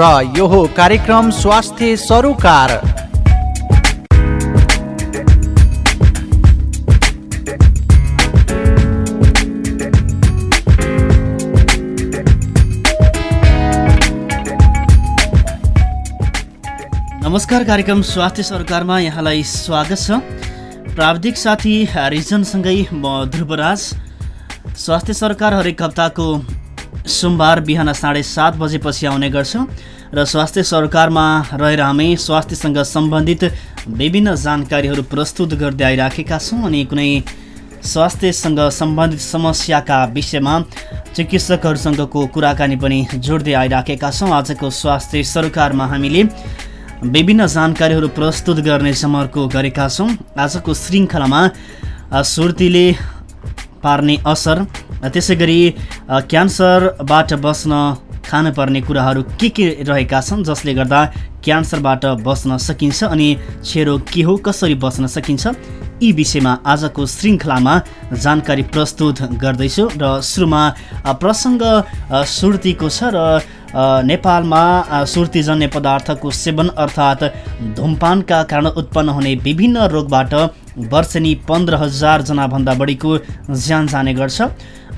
र यो कार्यक्रम स्वास्थ्य सरोकार। नमस्कार कार्यक्रम स्वास्थ्य सरकारमा यहाँलाई स्वागत छ। प्राविधिक साथी रिजनसँगै म ध्रुवराज। स्वास्थ्य सरकार हरेक हप्ताको सोमबार बिहान साढे सात बजेपछि आउने गर्छ र स्वास्थ्य सरकारमा रहेर हामी स्वास्थ्यसँग सम्बन्धित विभिन्न जानकारीहरू प्रस्तुत गर्दै आइराखेका छौँ अनि कुनै स्वास्थ्यसँग सम्बन्धित समस्याका विषयमा चिकित्सकहरूसँगको कुराकानी पनि जोड्दै आइराखेका छौँ। आजको स्वास्थ्य सरकारमा हामीले विभिन्न जानकारीहरू प्रस्तुत गर्ने समर्को गरेका छौँ। आजको श्रृङ्खलामा सुर्तीले पार्ने असर त्यसै गरी क्यान्सरबाट बस्न खानुपर्ने कुराहरू के के रहेका छन् जसले गर्दा क्यान्सरबाट बस्न सकिन्छ अनि छेरो के हो कसरी बस्न सकिन्छ यी विषयमा आजको श्रृङ्खलामा जानकारी प्रस्तुत गर्दैछु र सुरुमा प्रसङ्ग सुर्तीको छ र नेपालमा सुर्तीजन्य पदार्थको सेवन अर्थात् धुमपानका कारण उत्पन्न हुने विभिन्न रोगबाट वर्षेनी पन्ध्र हजारजनाभन्दा बढीको ज्यान जाने गर्छ।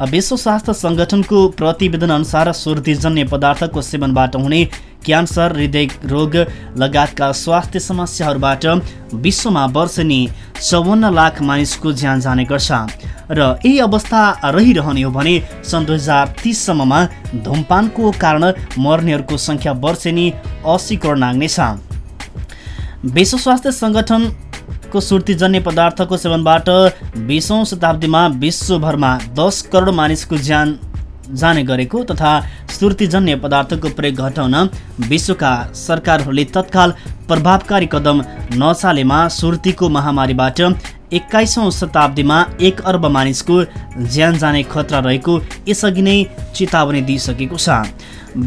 विश्व स्वास्थ्य सङ्गठनको प्रतिवेदन अनुसार सुर्तीजन्य पदार्थको सेवनबाट हुने क्यान्सर हृदय रोग लगायतका स्वास्थ्य समस्याहरूबाट विश्वमा वर्षेनी चौवन्न लाख मानिसको ज्यान जाने गर्छ। र यही अवस्था रहिरहने हो भने सन् दुई हजार तिससम्ममा धुमपानको कारण मर्नेहरूको सङ्ख्या वर्षेनी असी करोड नाग्नेछ। विश्व स्वास्थ्य सङ्गठन को सुर्तीजन्य पदार्थको सेवनबाट बिसौँ शताब्दीमा विश्वभरमा दस करोड मानिसको ज्यान जाने गरेको तथा सुर्तीजन्य पदार्थको प्रयोग घटाउन विश्वका सरकारहरूले तत्काल प्रभावकारी कदम नचालेमा सुर्तीको महामारीबाट एक्काइसौँ शताब्दीमा एक अर्ब मानिसको ज्यान जाने खतरा रहेको यसअघि नै चेतावनी दिइसकेको छ।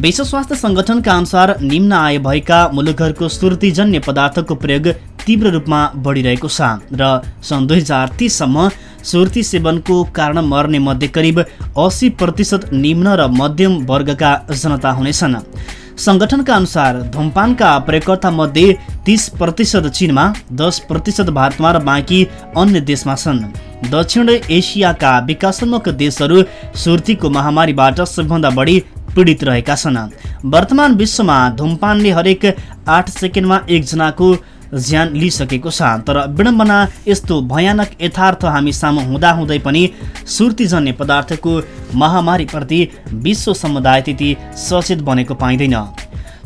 विश्व स्वास्थ्य सङ्गठनका अनुसार निम्न आय भएका मुलुकहरूको सुर्तीजन्य पदार्थको प्रयोग तीव्र रूपमा बढिरहेको छ र सन् दुई हजार तिससम्म सुर्ती सेवनको कारण मर्ने मध्ये करिब अस्सी प्रतिशत निम्न र मध्यम वर्गका जनता हुनेछन्। सङ्गठनका अनुसार धुमपानका प्रयोगकर्ता मध्ये तिस प्रतिशत चिनमा दस प्रतिशत भारतमा र बाँकी अन्य देशमा छन्। दक्षिण एसियाका विकासोन्मुख देशहरू सुर्तीको महामारीबाट सबैभन्दा बढी पीडित रहेका छन्। वर्तमान विश्वमा धुमपानले हरेक आठ सेकेन्डमा एकजनाको ज्यान लिइसकेको छ। तर विडम्बना यस्तो भयानक यथार्थ हामी सामु हुँदाहुँदै पनि सुर्तीजन्य पदार्थको महामारीप्रति विश्व समुदाय त्यति सचेत बनेको पाइँदैन।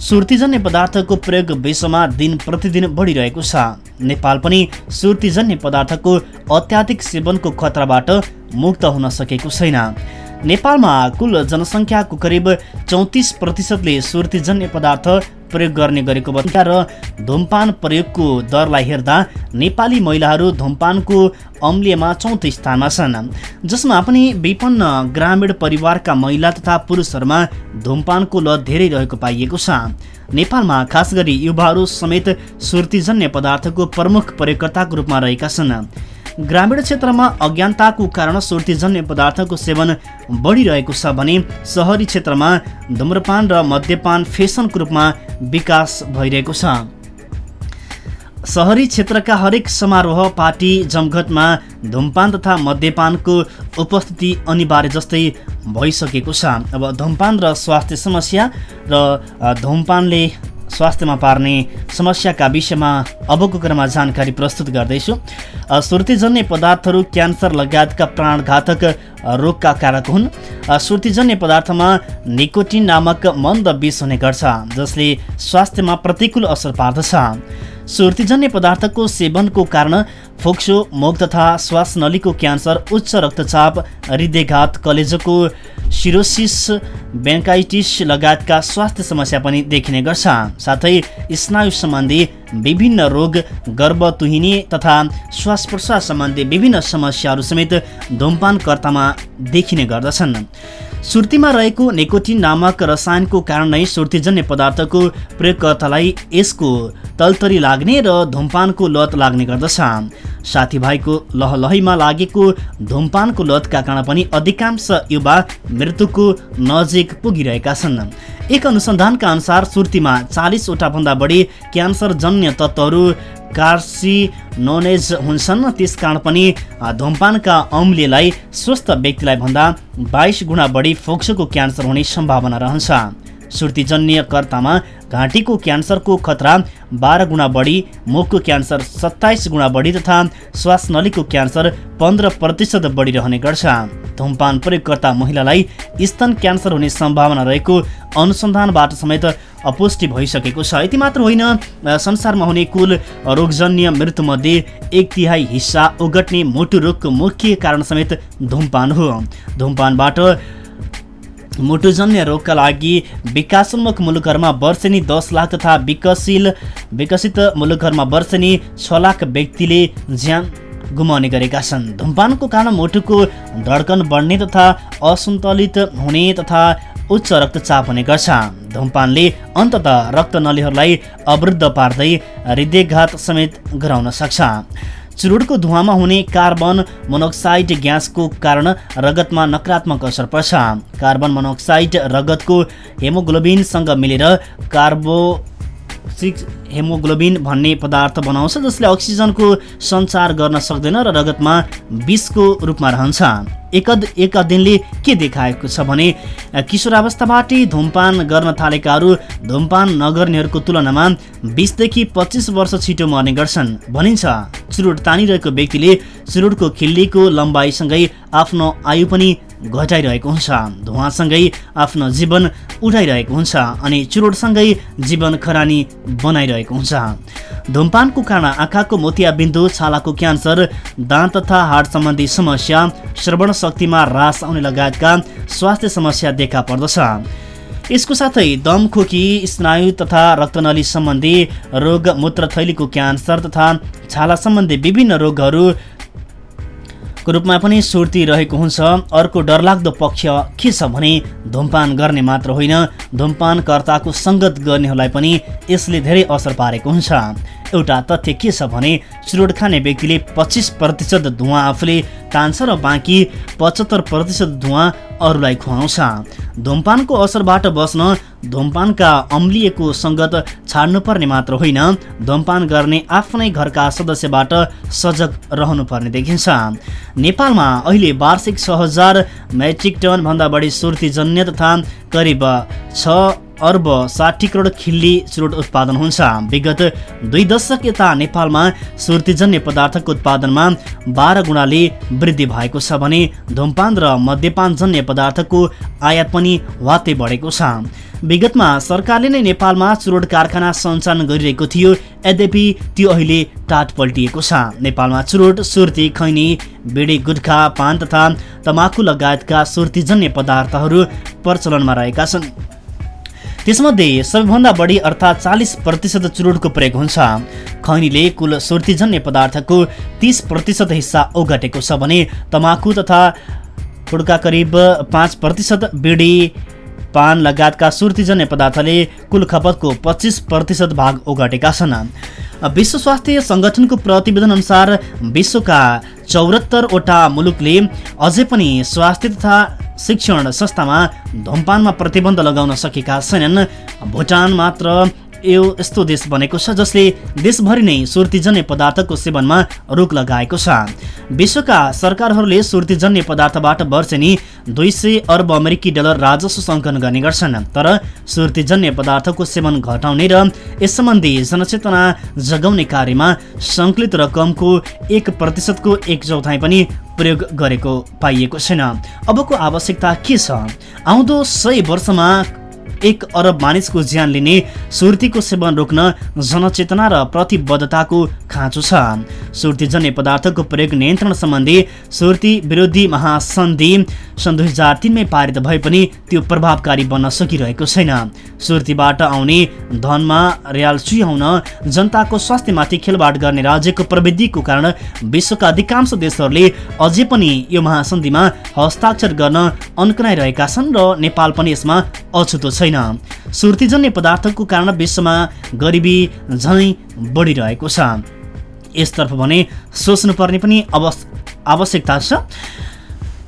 सुर्तीजन्य पदार्थको प्रयोग विश्वमा दिन प्रतिदिन बढिरहेको छ। नेपाल पनि सुर्तीजन्य पदार्थको अत्याधिक सेवनको खतराबाट मुक्त हुन सकेको छैन। नेपालमा कुल जनसङ्ख्याको करिब चौतिस प्रतिशतले सुर्तीजन्य पदार्थ प्रयोग गर्ने गरेको र धुमपान प्रयोगको दरलाई हेर्दा नेपाली महिलाहरू धुमपानको अम्लियमा चौथो स्थानमा छन्। जसमा पनि विपन्न ग्रामीण परिवारका महिला तथा पुरुषहरूमा धुमपानको लत धेरै रहेको पाइएको छ। नेपालमा खास गरी युवाहरू समेत सुर्तीजन्य पदार्थको प्रमुख प्रयोगकर्ताको रूपमा रहेका छन्। ग्रामीण क्षेत्रमा अज्ञानताको कारण सुर्तीजन्य पदार्थको सेवन बढिरहेको छ भने सहरी क्षेत्रमा धुम्रपान र मद्यपान फेसनको रूपमा विकास भइरहेको छ। सहरी क्षेत्रका हरेक समारोह पार्टी जमघटमा धुमपान तथा मद्यपानको उपस्थिति अनिवार्य जस्तै भइसकेको छ। अब धुमपान र स्वास्थ्य समस्या र धुमपानले स्वास्थ्यमा पार्ने समस्याका विषयमा अबको क्रममा जानकारी प्रस्तुत गर्दैछु। सुर्तीजन्य पदार्थहरू क्यान्सर लगायतका प्राणघातक रोगका कारक हुन्। सुर्तीजन्य पदार्थमा निकोटिन नामक मन्द विष हुने गर्छ जसले स्वास्थ्यमा प्रतिकूल असर पार्दछ। सुर्तीजन्य पदार्थको सेवनको कारण फोक्सो मुख तथा श्वास नलीको क्यान्सर उच्च रक्तचाप हृदयघात कलेजोको सिरोसिस बेङ्काइटिस लगायतका स्वास्थ्य समस्या पनि देखिने गर्छ। साथै स्नायु सम्बन्धी विभिन्न रोग गर्भ तुहिने तथा श्वास प्रश्वास सम्बन्धी विभिन्न समस्याहरू समेत धुमपानकर्तामा देखिने गर्दछन्। सुर्तीमा रहेको नेकोटिन नामक रसायनको कारण नै सुर्तीजन्य पदार्थको प्रयोगकर्तालाई यसको तलतरी लाग्ने र धुमपानको लत लाग्ने गर्दछ। साथीभाइको लहलहीमा लागेको धुमपानको लतका कारण पनि अधिकांश युवा मृत्युको नजिक पुगिरहेका छन्। एक अनुसन्धानका अनुसार सुर्तीमा चालिसवटा भन्दा बढी क्यान्सरजन्य तत्त्वहरू कार्सिनोनेज हुन्छन्। त्यस कारण पनि धुमपानका अम्लेलाई स्वस्थ व्यक्तिलाई भन्दा बाइस गुणा बढी फोक्सोको क्यान्सर हुने सम्भावना रहन्छ। सुर्तीजन्य कर्तामा घाँटीको क्यान्सरको खतरा बाह्र गुणा बढी मुखको क्यान्सर सत्ताइस गुणा बढी तथा श्वास नलीको क्यान्सर पन्ध्र प्रतिशत बढी रहने गर्छ। धुमपान प्रयोगकर्ता महिलालाई स्तन क्यान्सर हुने सम्भावना रहेको अनुसन्धानबाट समेत अपुष्टि भइसकेको छ। यति मात्र होइन संसारमा हुने कुल रोगजन्य मृत्युमध्ये एक तिहाई हिस्सा ओगट्ने मोटु रोगको मुख्य कारण समेत धुमपान हो। धुमपानबाट मुटुजन्य रोगका लागि विकासोन्मुख मुलुकहरूमा वर्षेनी दस लाख तथा विकसिल विकसित मुलुकहरूमा वर्षेनी छ लाख व्यक्तिले ज्यान गुमाउने गरेका छन्। धुमपानको कारण मुटुको धड्कन बढ्ने तथा असन्तुलित हुने तथा उच्च रक्तचाप हुने गर्छ। धुमपानले अन्तत रक्त नलीहरूलाई अवरुद्ध पार्दै हृदयघात समेत गराउन सक्छ। चुरुडको धुवामा हुने कार्बन मोनोक्साइड ग्यासको कारण रगतमा नकारात्मक असर पर्छ। कार्बन मोनोक्साइड रगतको हेमोग्लोबिनसँग मिलेर कार्बो सिक्स हेमोग्लोबिन भन्ने पदार्थ बनाउँछ जसले अक्सिजनको सञ्चार गर्न सक्दैन र रगतमा विषको रूपमा रहन्छ। एक एक अध्ययनले के देखाएको छ भने किशोरावस्थाबाटै धुमपान गर्न थालेकाहरू धुमपान नगर्नेहरूको तुलनामा बिसदेखि पच्चिस वर्ष छिटो मर्ने गर्छन् भनिन्छ। चुरुट तानिरहेको व्यक्तिले चुरुटको खिल्लीको लम्बाइसँगै आफ्नो आयु पनि घटाइरहेको हुन्छ। धुवासँगै आफ्नो जीवन उठाइरहेको हुन्छ अनि चुरोटसँगै जीवन खरानी बनाइरहेको हुन्छ। धुमपानको कारण आँखाको मोतियाबिन्दु छालाको क्यान्सर दाँत तथा हार्ट सम्बन्धी समस्या श्रवण शक्तिमा ह्रास आउने लगायतका स्वास्थ्य समस्या देखा पर्दछ। यसको साथै दम खोकी स्नायु तथा रक्तनली सम्बन्धी रोग मूत्रथैलीको क्यान्सर तथा छाला सम्बन्धी विभिन्न रोगहरू को रूपमा पनि सुर्ती रहेको हुन्छ। अर्को डरलाग्दो पक्ष के छ भने धुमपान गर्ने मात्र होइन। धुमपानकर्ताको सङ्गत गर्नेहरूलाई पनि यसले धेरै असर पारेको हुन्छ। एउटा तथ्य के छ भने चुरोट खाने व्यक्तिले पच्चिस प्रतिशत धुवा आफूले तान्छ र बाँकी पचहत्तर प्रतिशत धुवा अरूलाई खुवाउँछ। धुमपानको असरबाट बस्न धुमपानका अम्लिएको सङ्गत छाड्नुपर्ने मात्र होइन धुमपान गर्ने आफ्नै घरका सदस्यबाट सजग रहनुपर्ने देखिन्छ। नेपालमा अहिले वार्षिक छ हजार मेट्रिक टनभन्दा बढी सुर्तीजन्य तथा करिब छ अर्ब साठी करोड खिल्ली चुरोट उत्पादन हुन्छ। विगत दुई दशक यता नेपालमा सुर्तीजन्य पदार्थको उत्पादनमा बाह्र गुणाले वृद्धि भएको छ भने धुमपान र मद्यपानजन्य पदार्थको आयात पनि वात्तै बढेको छ। विगतमा सरकारले नै नेपालमा चुरोट कारखाना सञ्चालन गरिरहेको थियो। यद्यपि त्यो अहिले टाट पल्टिएको छ। नेपालमा चुरोट सुर्ती खैनी बिडी गुटखा पान तथा तमाकु लगायतका सुर्तीजन्य पदार्थहरू प्रचलनमा रहेका छन्। त्यसमध्ये सबैभन्दा बढी अर्थात् चालिस प्रतिशत चुरोटको प्रयोग हुन्छ। खैनीले कुल सुर्तीजन्य पदार्थको तिस प्रतिशत हिस्सा ओगटेको छ भने तमाकु तथा खुड्का करिब पाँच प्रतिशत बिडी पान लगायतका सुर्तीजन्य पदार्थले कुल खपतको पच्चिस प्रतिशत भाग ओगटेका छन्। विश्व स्वास्थ्य सङ्गठनको प्रतिवेदन अनुसार विश्वका चौरात्तरवटा मुलुकले अझै पनि स्वास्थ्य तथा शिक्षण संस्थामा धुमपानमा प्रतिबन्ध लगाउन सकेका छैनन्। भुटान मात्र यो यस्तो देश बनेको छ जसले देशभरि नै सुर्तीजन्य पदार्थको सेवनमा रोक लगाएको छ। विश्वका सरकारहरूले सुर्तीजन्य पदार्थबाट वर्षेनी दुई सय अर्ब अमेरिकी डलर राजस्व सङ्कलन गर्ने गर्छन्। तर सुर्तीजन्य पदार्थको सेवन घटाउने र यस सम्बन्धी जनचेतना जगाउने कार्यमा सङ्कलित रकमको एक प्रतिशतको एक चौथाइ पनि प्रयोग गरेको पाइएको छैन। अबको आवश्यकता के छ? आउँदो सय वर्षमा एक अरब मानिसको ज्यान लिने सुर्तीको सेवन रोक्न जनचेतना र प्रतिबद्धताको खाँचो छ। सुर्तीजन्य पदार्थको प्रयोग नियन्त्रण सम्बन्धी सुर्ती विरोधी महासन्धि सन् दुई हजार तिनमै पारित भए पनि त्यो प्रभावकारी बन्न सकिरहेको छैन। सुर्तीबाट आउने धनमा र्याल चुहाउन जनताको स्वास्थ्यमाथि खेलबाड गर्ने राज्यको प्रविधिको कारण विश्वका अधिकांश देशहरूले अझै पनि यो महासन्धिमा हस्ताक्षर गर्न अन्कनाइरहेका छन् र नेपाल पनि यसमा अछुतो छैन। सुर्तीजन्य पदार्थको कारण विश्वमा गरिबी झनै बढिरहेको छ। यसतर्फ भने सोच्नुपर्ने पनि आवश्यकता छ।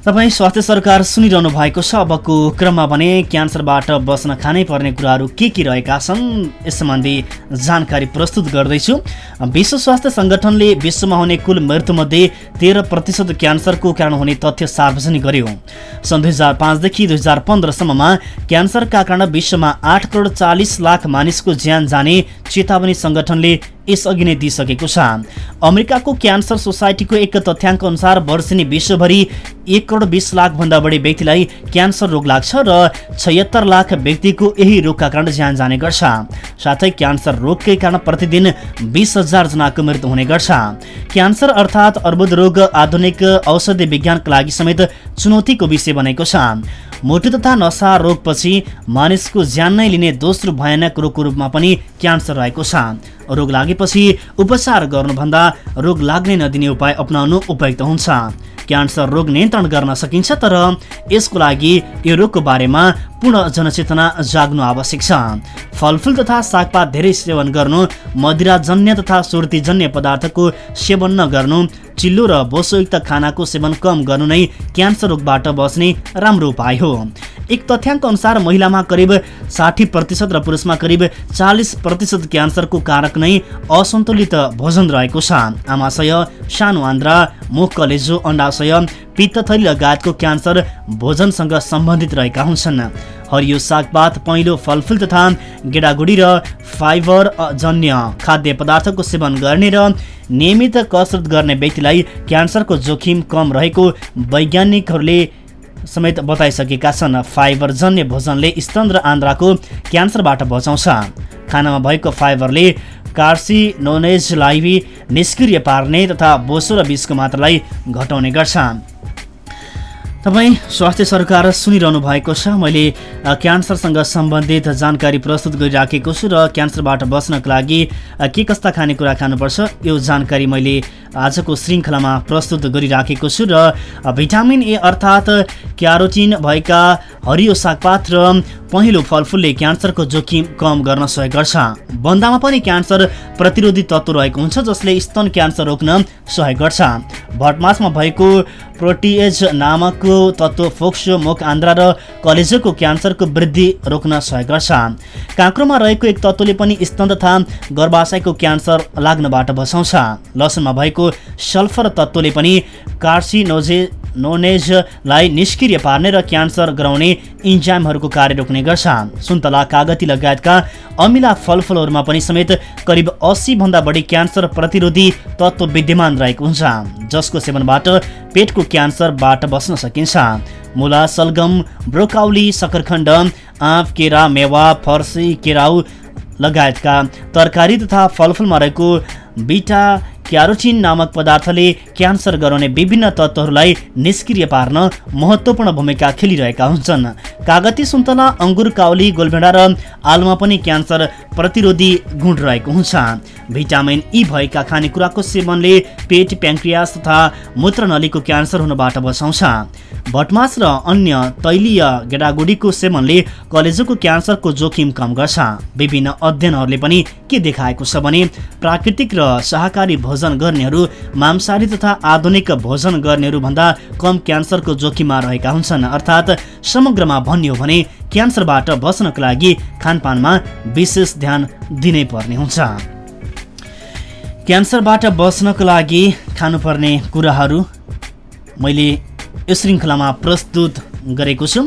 तपाईँ स्वास्थ्य सरकार सुनिरहनु भएको छ। अबको क्रममा भने क्यान्सरबाट बस्न खानै पर्ने कुराहरू के के रहेका छन् यस सम्बन्धी जानकारी प्रस्तुत गर्दैछु। विश्व स्वास्थ्य सङ्गठनले विश्वमा हुने कुल मृत्युमध्ये तेह्र प्रतिशत क्यान्सरको कारण हुने तथ्य सार्वजनिक गर्यो। सन् दुई हजार पाँचदेखि दुई हजार पन्ध्रसम्ममा क्यान्सरका कारण विश्वमा आठ करोड चालिस लाख मानिसको ज्यान जाने चेतावनी सङ्गठनले यसअघि नै दिइसकेको छ। अमेरिकाको क्यान्सर सोसाइटीको एक तथ्याङ्क अनुसार वर्षेनी विश्वभरि एक करोड बिस लाखभन्दा बढी व्यक्तिलाई क्यान्सर रोग लाग्छ र छयत्तर लाख व्यक्तिको यही रोगका कारण ज्यान जाने गर्छ। साथै क्यान्सर रोगकै कारण प्रतिदिन बिस हजार जनाको मृत्यु हुने गर्छ। क्यान्सर अर्थात् अर्बुद रोग आधुनिक औषधि विज्ञानका लागि समेत चुनौतीको विषय बनेको छ। मुटु तथा नसा रोगपछि मानिसको ज्यान नै लिने दोस्रो भयानक रोगको रूपमा पनि क्यान्सर रहेको छ। रोग लागेपछि उपचार गर्नुभन्दा रोग लाग्ने नदिने उपाय अप्नाउनु उपयुक्त हुन्छ। क्यान्सर रोग नियन्त्रण गर्न सकिन्छ तर यसको लागि यो रोगको बारेमा पूर्ण जनचेतना जाग्नु आवश्यक छ। फलफुल तथा सागपात धेरै सेवन गर्नु मदिराजन्य तथा सुर्तीजन्य पदार्थको सेवन नगर्नु चिल्लो र बोसोयुक्त खानाको सेवन कम गर्नु नै क्यान्सर रोगबाट बस्ने राम्रो उपाय हो। एक तथ्याङ्क अनुसार महिलामा करिब साठी प्रतिशत र पुरुषमा करिब चालिस प्रतिशत क्यान्सरको कारक नै असन्तुलित भोजन रहेको छ। आमाशय सानो आन्द्रा मुख कलेजो अन्डाशय पित्तथली लगायतको क्यान्सर भोजनसँग सम्बन्धित रहेका हुन्छन्। हरियो सागपात पहिलो फलफुल तथा गेडागुडी र फाइबर जन्य खाद्य पदार्थको सेवन गर्ने र नियमित कसरत गर्ने व्यक्तिलाई क्यान्सरको जोखिम कम रहेको वैज्ञानिकहरूले समेत बताइसकेका छन्। फाइबरजन्य भोजनले स्तन र आन्द्राको क्यान्सरबाट बचाउँछ। खानामा भएको फाइबरले कार्सिनोनेजलाई निष्क्रिय पार्ने तथा बोसो र बिसको मात्रालाई घटाउने गर्छ। तपाईँ स्वास्थ्य सरकार सुनिरहनु भएको छ। मैले क्यान्सरसँग सम्बन्धित जानकारी प्रस्तुत गरिराखेको छु र क्यान्सरबाट बस्नको लागि के कस्ता खानेकुरा खानुपर्छ यो जानकारी मैले आजको श्रृङ्खलामा प्रस्तुत गरिराखेको छु र भिटामिन ए अर्थात् क्यारोटिन भएका हरियो सागपात र पहिलो फलफुलले क्यान्सरको जोखिम कम गर्न सहयोग गर्छ। बन्दामा पनि क्यान्सर प्रतिरोधी तत्त्व रहेको हुन्छ जसले स्तन क्यान्सर रोक्न सहयोग गर्छ। भटमासमा भएको प्रोटिएज नामक तत्त्व फोक्सो मुख आन्द्रा र कलेजोको क्यान्सरको वृद्धि रोक्न सहयोग गर्छ। काँक्रोमा रहेको एक तत्त्वले पनि स्तन तथा गर्भाशयको क्यान्सर लाग्नबाट बचाउँछ। लसुनमा भएको सल्फर तत्त्वले पनि कार्सिनोजे नोनेजलाई निष्क्रिय पार्ने र क्यान्सर गराउने इन्जाइमहरूको कार्य रोक्ने गर्छ सुन्तला कागती लगायतका अमिला फलफलहरूमा पनि समेत करिब अस्सी भन्दा बढी क्यान्सर प्रतिरोधी तत्त्व विद्यमान रहेको हुन्छ। जसको सेवनबाट पेटको क्यान्सरबाट बस्न सकिन्छ। मुला सलगम ब्रोकाउली सकरखण्ड आँप केरा मेवा फर्सी केराउ लगायतका तरकारी तथा फलफुलमा रहेको बिटा क्यारोटिन नामक पदार्थले क्यान्सर गराउने विभिन्न तत्त्वहरूलाई निष्क्रिय पार्न महत्त्वपूर्ण भूमिका खेलिरहेका हुन्छन्। कागती सुन्तला अङ्गुर काउली गोलभेडा र आलुमा पनि क्यान्सर प्रतिरोधी गुण रहेको हुन्छ। भिटामिन ई भएका खानेकुराको सेवनले पेट प्याङ्क्रियास तथा मूत्रनलीको क्यान्सर हुनबाट बचाउँछ। भटमास र अन्य तैलीय गेडागुडीको सेवनले कलेजोको क्यान्सरको जोखिम कम गर्छ। विभिन्न अध्ययनहरूले पनि के देखाएको छ भने प्राकृतिक र शाकाहारी भोजन गर्नेहरू मांसाहारी तथा आधुनिक भोजन गर्नेहरूभन्दा कम क्यान्सरको जोखिममा रहेका हुन्छन्। अर्थात् समग्रमा भन्यो भने क्यान्सरबाट बच्नको लागि खानपानमा विशेष ध्यान दिनै पर्ने हुन्छ। क्यान्सरबाट बच्नको लागि खानुपर्ने कुराहरू मैले यो श्रृङ्खलामा प्रस्तुत गरेको छु।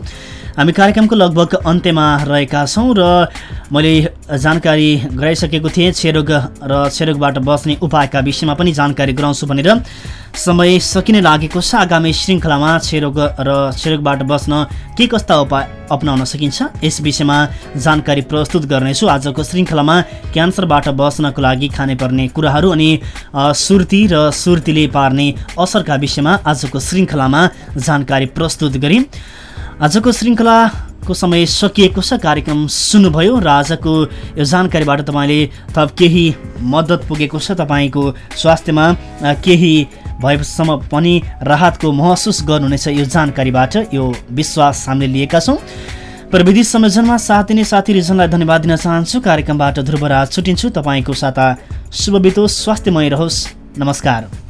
हामी कार्यक्रमको लगभग अन्त्यमा रहेका छौँ र मैले जानकारी गराइसकेको थिएँ क्षयरोग र क्षयरोगबाट बस्ने उपायका विषयमा पनि जानकारी गराउँछु भनेर। समय सकिने लागेको छ। आगामी श्रृङ्खलामा क्षयरोग र क्षयरोगबाट बस्न के कस्ता उपाय अप्नाउन सकिन्छ यस विषयमा जानकारी प्रस्तुत गर्नेछु। आजको श्रृङ्खलामा क्यान्सरबाट बस्नको लागि खानुपर्ने कुराहरू अनि सुर्ती र सुर्तीले पार्ने असरका विषयमा आजको श्रृङ्खलामा जानकारी प्रस्तुत गरेँ आजको श्रृङ्खलाको समय सकिएको छ। कार्यक्रम सुन्नुभयो र आजको यो जानकारीबाट तपाईँले थप केही मद्दत पुगेको छ तपाईँको स्वास्थ्यमा केही भएसम्म पनि राहतको महसुस गर्नुहुनेछ यो जानकारीबाट यो विश्वास हामीले लिएका छौँ। प्रविधि संयोजनमा साथ दिने साथी रिजनलाई धन्यवाद दिन चाहन्छु। कार्यक्रमबाट ध्रुवराज छुटिन्छु। तपाईँको साता शुभ बितोस् स्वास्थ्यमय रहोस्। नमस्कार।